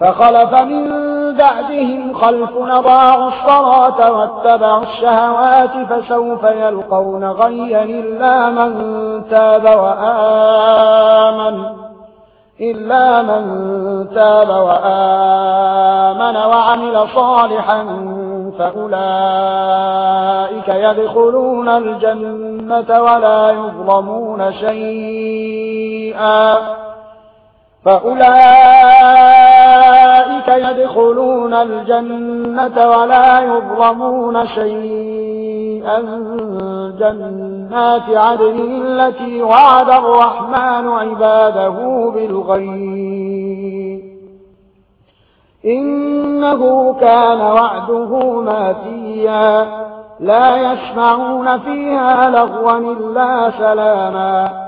فخلف من بعدهم خلف نضاعوا الصلاة واتبعوا الشهوات فسوف يلقون غيا إلا من تاب وآمن إلا من تاب وآمن وعمل صالحا فأولئك يدخلون الجنة ولا يظلمون شيئا. فأولئك يدخلون الجنة ولا يظلمون شيئا. جنات عدن التي وعد الرحمن عباده بالغيب. إنه كان وعده ماتيا. لا يسمعون فيها لغوا إلا سلاما.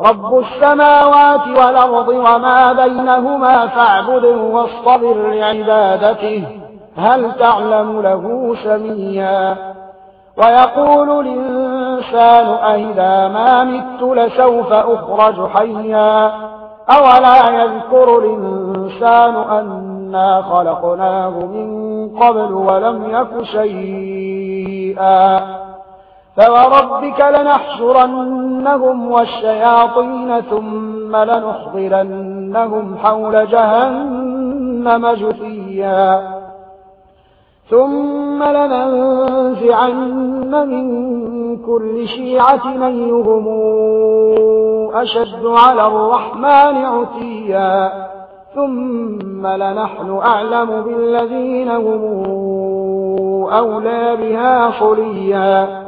رب السماوات والأرض وما بينهما فاعبده واصطبر لعبادته. هل تعلم له سميا؟ ويقول الإنسان أهدا ما مت لسوف أخرج حيا. أولا يذكر الإنسان أنا خلقناه من قبل ولم يك شيئا. فوربك لنحشرنهم والشياطين ثم لنحضرنهم حول جهنم جثيا ثم لننزعن من كل شيعة من أشد على الرحمن عتيا ثم لنحن أعلم بالذين هم أولى بها حليا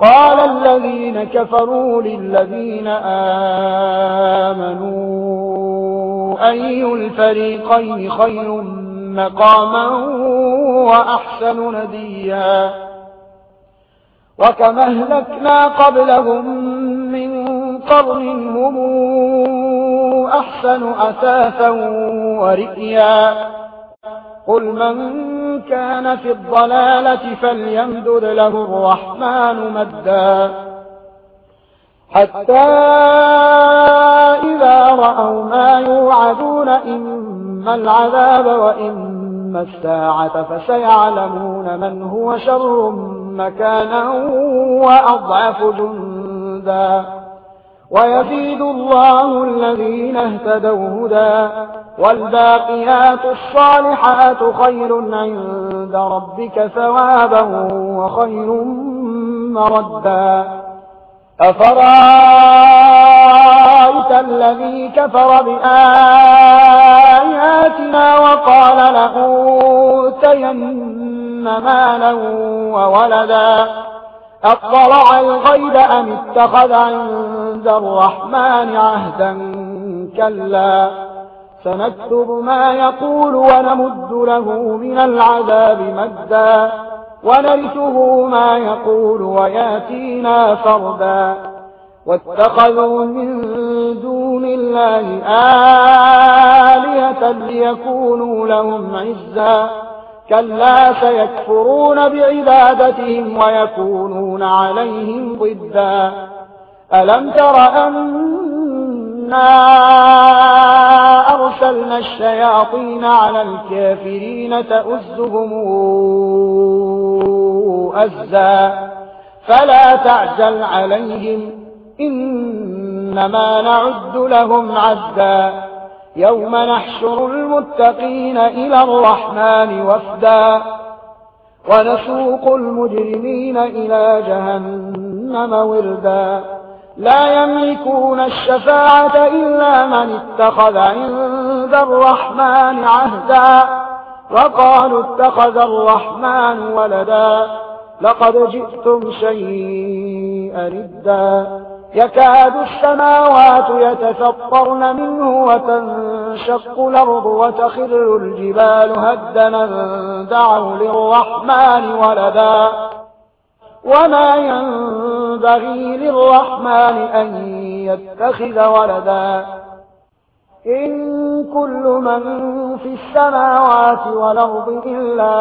قال الذين كفروا للذين آمنوا أي الفريقين خير مقاما وأحسن نديا؟ وكما أهلكنا قبلهم من قرن هم أحسن أساسا ورئيا؟ قل من كان في الضلالة فليمدد له الرحمن مدا. حتى إذا رأوا ما يوعدون إما العذاب وإما الساعة فسيعلمون من هو شر مكانا وأضعف جندا. ويزيد الله الذين اهتدوا هدى. والباقيات الصالحات خير عند ربك ثوابا وخير مردا. أفرأيت الذي كفر بآياتنا وقال له تين مالا وولدا؟ أطلع الغيب أم اتخذ عند الرحمن عهدا كلا؟ سنكتب ما يقول ونمد له من العذاب مدا ونرثه ما يقول وياتينا فردا واتخذوا من دون الله آلهة ليكونوا لهم عزا كلا سيكفرون بعبادتهم ويكونون عليهم ضدا ألم تر أنا أرسلنا الشياطين على الكافرين تأزهم أزا. فلا تعجل عليهم إنما نعد لهم عزا يوم نحشر المتقين إلى الرحمن وفدا. ونسوق المجرمين إلى جهنم وردا. لا يملكون الشفاعة إلا من اتخذ عند اتخذ الرحمن عهدا وقالوا اتخذ الرحمن ولدا لقد جئتم شيئا ردا يكاد السماوات يتفطرن منه وتنشق الأرض وتخر الجبال هدنا دعوا للرحمن ولدا وما ينبغي للرحمن أن يتخذ ولدا إن كل من في السماوات والأرض إلا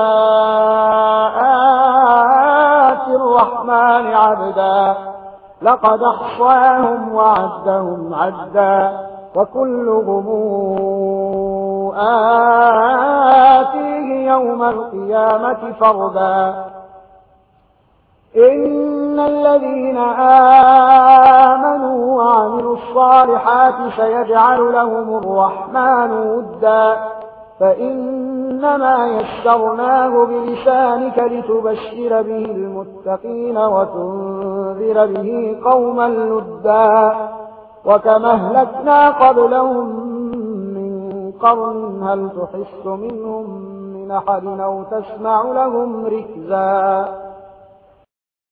آت الرحمن عبدا. لقد أحصاهم وعدهم عدا. وكلهم آتيه يوم القيامة فردا. إن إن الذين آمنوا وعملوا الصالحات سيجعل لهم الرحمن ودا فإنما يسرناه بلسانك لتبشر به المتقين وتنذر به قوما لدا وكما اهلكنا قبلهم من قرن هل تحس منهم من أحد أو تسمع لهم ركزا